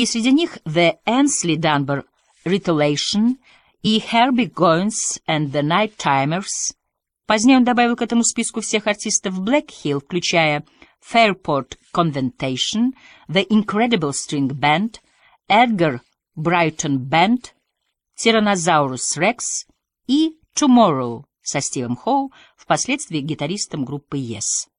и среди них The Ansley Dunbar Retellation и Herbie Goins and the Night Timers. Позднее он добавил к этому списку всех артистов Black Hill, включая Fairport Conventation, The Incredible String Band, Edgar Brighton Band, Tyrannosaurus Rex и Tomorrow со Стивом Хоу, впоследствии гитаристом группы Yes.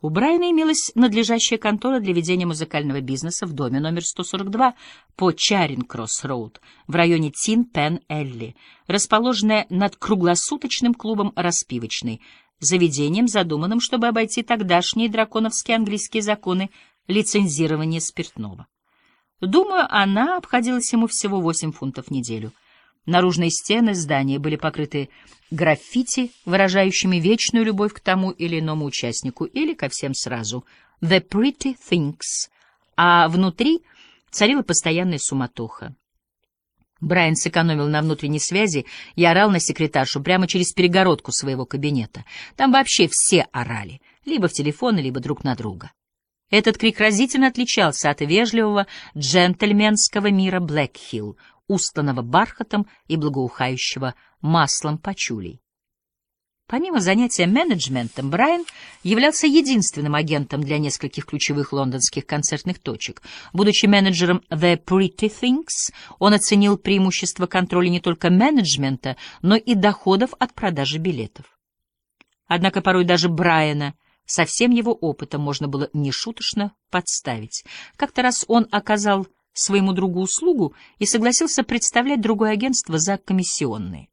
У Брайана имелась надлежащая контора для ведения музыкального бизнеса в доме номер 142 по Чаринг-Кросс-Роуд в районе Тин-Пен-Элли, расположенная над круглосуточным клубом «Распивочный», заведением, задуманным, чтобы обойти тогдашние драконовские английские законы лицензирования спиртного. Думаю, она обходилась ему всего 8 фунтов в неделю — Наружные стены здания были покрыты граффити, выражающими вечную любовь к тому или иному участнику или ко всем сразу. «The pretty things», а внутри царила постоянная суматоха. Брайан сэкономил на внутренней связи и орал на секретаршу прямо через перегородку своего кабинета. Там вообще все орали, либо в телефон, либо друг на друга. Этот крик разительно отличался от вежливого джентльменского мира Блэкхилл, устланного бархатом и благоухающего маслом пачулей. Помимо занятия менеджментом, Брайан являлся единственным агентом для нескольких ключевых лондонских концертных точек. Будучи менеджером The Pretty Things, он оценил преимущество контроля не только менеджмента, но и доходов от продажи билетов. Однако порой даже Брайана со всем его опытом можно было нешуточно подставить. Как-то раз он оказал своему другу услугу и согласился представлять другое агентство за комиссионные.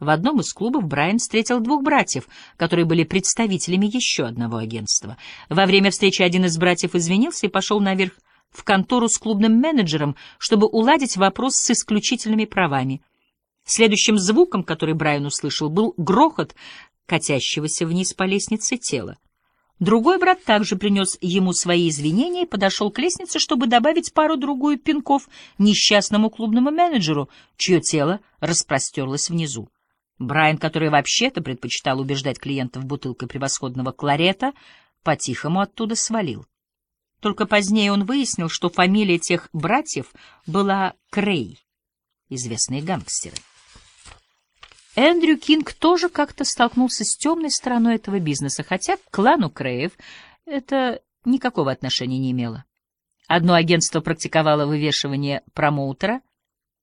В одном из клубов Брайан встретил двух братьев, которые были представителями еще одного агентства. Во время встречи один из братьев извинился и пошел наверх в контору с клубным менеджером, чтобы уладить вопрос с исключительными правами. Следующим звуком, который Брайан услышал, был грохот катящегося вниз по лестнице тела. Другой брат также принес ему свои извинения и подошел к лестнице, чтобы добавить пару-другую пинков несчастному клубному менеджеру, чье тело распростерлось внизу. Брайан, который вообще-то предпочитал убеждать клиентов бутылкой превосходного кларета, по-тихому оттуда свалил. Только позднее он выяснил, что фамилия тех братьев была Крей, известные гангстеры. Эндрю Кинг тоже как-то столкнулся с темной стороной этого бизнеса, хотя к клану Креев это никакого отношения не имело. Одно агентство практиковало вывешивание промоутера,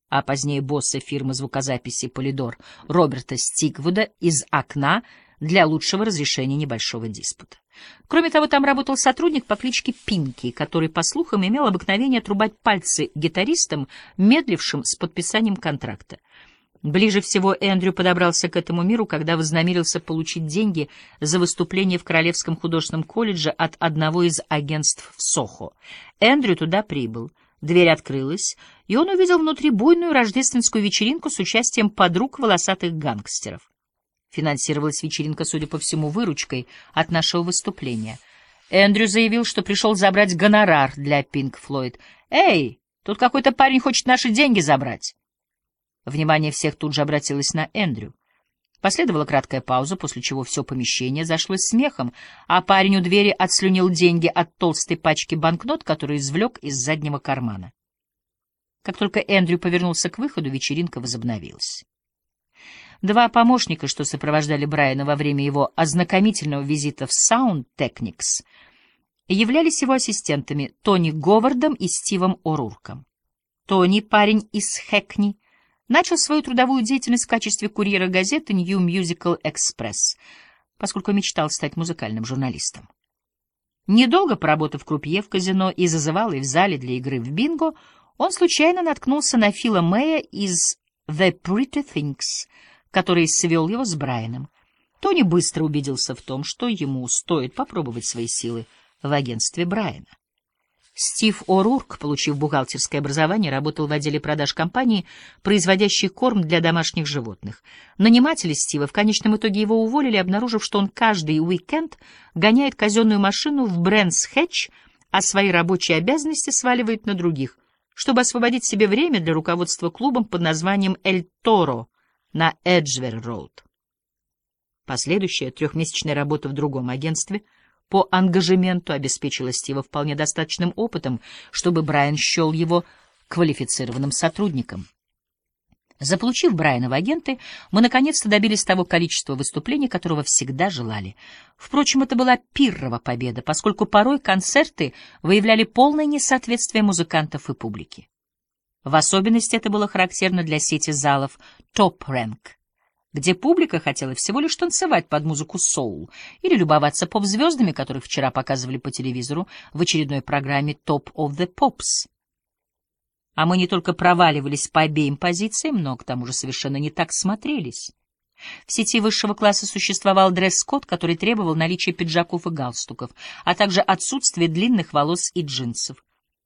а позднее босса фирмы звукозаписи «Полидор» Роберта Стигвуда из окна для лучшего разрешения небольшого диспута. Кроме того, там работал сотрудник по кличке Пинки, который, по слухам, имел обыкновение отрубать пальцы гитаристам, медлившим с подписанием контракта. Ближе всего Эндрю подобрался к этому миру, когда вознамерился получить деньги за выступление в Королевском художественном колледже от одного из агентств в Сохо. Эндрю туда прибыл. Дверь открылась, и он увидел внутри буйную рождественскую вечеринку с участием подруг волосатых гангстеров. Финансировалась вечеринка, судя по всему, выручкой от нашего выступления. Эндрю заявил, что пришел забрать гонорар для Пинк Флойд. «Эй, тут какой-то парень хочет наши деньги забрать!» Внимание всех тут же обратилось на Эндрю. Последовала краткая пауза, после чего все помещение зашлось смехом, а парень у двери отслюнил деньги от толстой пачки банкнот, которую извлек из заднего кармана. Как только Эндрю повернулся к выходу, вечеринка возобновилась. Два помощника, что сопровождали Брайана во время его ознакомительного визита в Sound Technics, являлись его ассистентами Тони Говардом и Стивом О'Рурком. Тони, парень из Хэкни, начал свою трудовую деятельность в качестве курьера газеты New Musical Express, поскольку мечтал стать музыкальным журналистом. Недолго поработав крупье в казино и зазывал и в зале для игры в бинго, он случайно наткнулся на Фила Мэя из The Pretty Things, который свел его с Брайаном. Тони быстро убедился в том, что ему стоит попробовать свои силы в агентстве Брайана. Стив О'Рурк, получив бухгалтерское образование, работал в отделе продаж компании, производящей корм для домашних животных. Наниматели Стива в конечном итоге его уволили, обнаружив, что он каждый уикенд гоняет казенную машину в Брэнс-Хэтч, а свои рабочие обязанности сваливает на других, чтобы освободить себе время для руководства клубом под названием «Эль Торо» на Эджвер-Роуд. Последующая трехмесячная работа в другом агентстве — по ангажементу обеспечила Стива вполне достаточным опытом, чтобы Брайан счел его квалифицированным сотрудником. Заполучив Брайана в агенты, мы наконец-то добились того количества выступлений, которого всегда желали. Впрочем, это была пиррова победа, поскольку порой концерты выявляли полное несоответствие музыкантов и публики. В особенности это было характерно для сети залов Top Rank где публика хотела всего лишь танцевать под музыку соул или любоваться поп-звездами, которых вчера показывали по телевизору в очередной программе Top of the Pops. А мы не только проваливались по обеим позициям, но к тому же совершенно не так смотрелись. В сети высшего класса существовал дресс-код, который требовал наличия пиджаков и галстуков, а также отсутствие длинных волос и джинсов.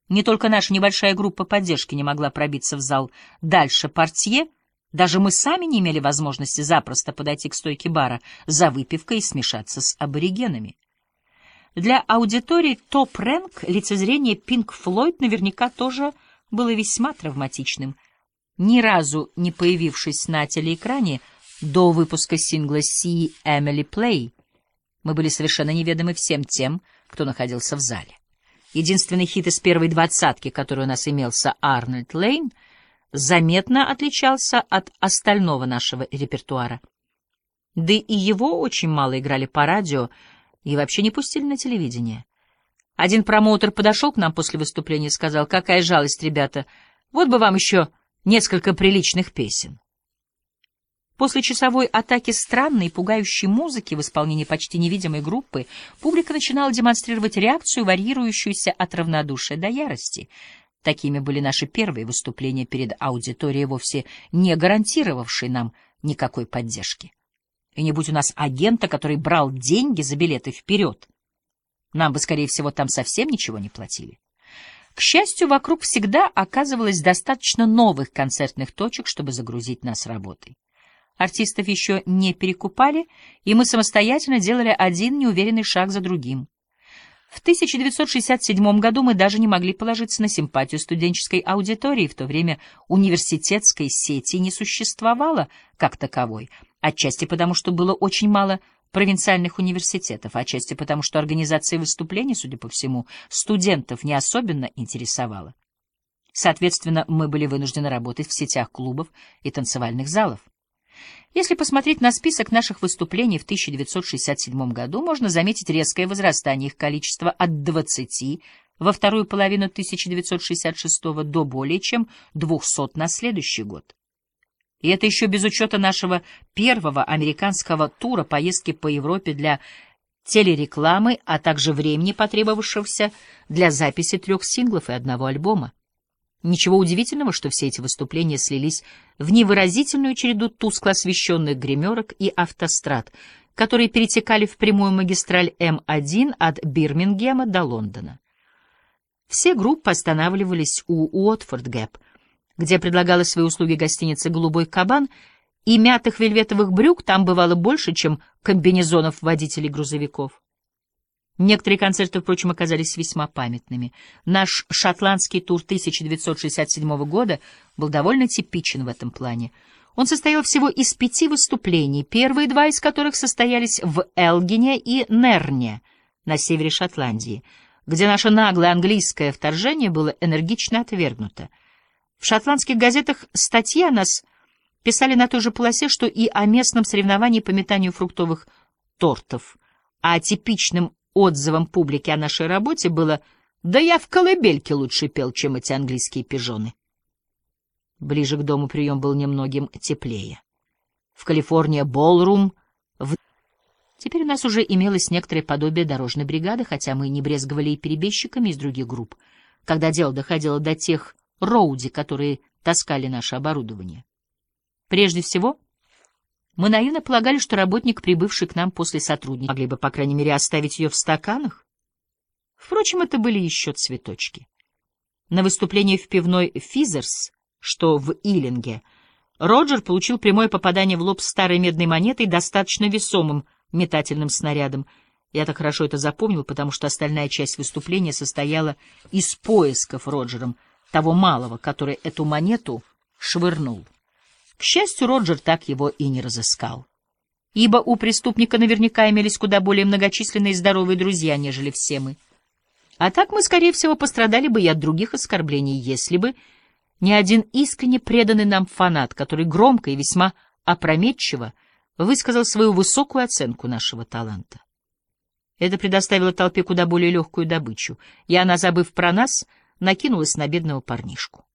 Не только наша небольшая группа поддержки не могла пробиться в зал дальше портье, даже мы сами не имели возможности запросто подойти к стойке бара за выпивкой и смешаться с аборигенами. Для аудитории топ-рэнк лицезрение Пинк Флойд наверняка тоже было весьма травматичным. Ни разу не появившись на телеэкране до выпуска сингла «See Emily Play», мы были совершенно неведомы всем тем, кто находился в зале. Единственный хит из первой двадцатки, который у нас имелся, Арнольд Лейн — заметно отличался от остального нашего репертуара. Да и его очень мало играли по радио и вообще не пустили на телевидение. Один промоутер подошел к нам после выступления и сказал, «Какая жалость, ребята, вот бы вам еще несколько приличных песен». После часовой атаки странной и пугающей музыки в исполнении почти невидимой группы публика начинала демонстрировать реакцию, варьирующуюся от равнодушия до ярости — Такими были наши первые выступления перед аудиторией, вовсе не гарантировавшей нам никакой поддержки. И не будь у нас агента, который брал деньги за билеты вперед, нам бы, скорее всего, там совсем ничего не платили. К счастью, вокруг всегда оказывалось достаточно новых концертных точек, чтобы загрузить нас работой. Артистов еще не перекупали, и мы самостоятельно делали один неуверенный шаг за другим. В 1967 году мы даже не могли положиться на симпатию студенческой аудитории, в то время университетской сети не существовало как таковой, отчасти потому, что было очень мало провинциальных университетов, отчасти потому, что организация выступлений, судя по всему, студентов не особенно интересовала. Соответственно, мы были вынуждены работать в сетях клубов и танцевальных залов. Если посмотреть на список наших выступлений в 1967 году, можно заметить резкое возрастание их количества от 20 во вторую половину 1966 до более чем 200 на следующий год. И это еще без учета нашего первого американского тура поездки по Европе для телерекламы, а также времени, потребовавшегося для записи трех синглов и одного альбома. Ничего удивительного, что все эти выступления слились в невыразительную череду тускло освещенных гримерок и автострад, которые перетекали в прямую магистраль М1 от Бирмингема до Лондона. Все группы останавливались у Уотфорд Гэп, где предлагала свои услуги гостиница «Голубой кабан», и мятых вельветовых брюк там бывало больше, чем комбинезонов водителей грузовиков. Некоторые концерты, впрочем, оказались весьма памятными. Наш шотландский тур 1967 года был довольно типичен в этом плане. Он состоял всего из пяти выступлений, первые два из которых состоялись в Элгине и Нерне на севере Шотландии, где наше наглое английское вторжение было энергично отвергнуто. В шотландских газетах статьи о нас писали на той же полосе, что и о местном соревновании по метанию фруктовых тортов, а типичным отзывом публики о нашей работе было «Да я в колыбельке лучше пел, чем эти английские пижоны». Ближе к дому прием был немногим теплее. В Калифорнии Болрум в... Теперь у нас уже имелось некоторое подобие дорожной бригады, хотя мы не брезговали и перебежчиками из других групп, когда дело доходило до тех роуди, которые таскали наше оборудование. Прежде всего, мы наивно полагали, что работник, прибывший к нам после сотрудника, могли бы, по крайней мере, оставить ее в стаканах. Впрочем, это были еще цветочки. На выступлении в пивной «Физерс», что в Иллинге, Роджер получил прямое попадание в лоб старой медной монетой достаточно весомым метательным снарядом. Я так хорошо это запомнил, потому что остальная часть выступления состояла из поисков Роджером того малого, который эту монету швырнул. К счастью, Роджер так его и не разыскал. ибо у преступника наверняка имелись куда более многочисленные здоровые друзья, нежели все мы. А так мы, скорее всего, пострадали бы и от других оскорблений, если бы не один искренне преданный нам фанат, который громко и весьма опрометчиво высказал свою высокую оценку нашего таланта. Это предоставило толпе куда более легкую добычу, и она, забыв про нас, накинулась на бедного парнишку.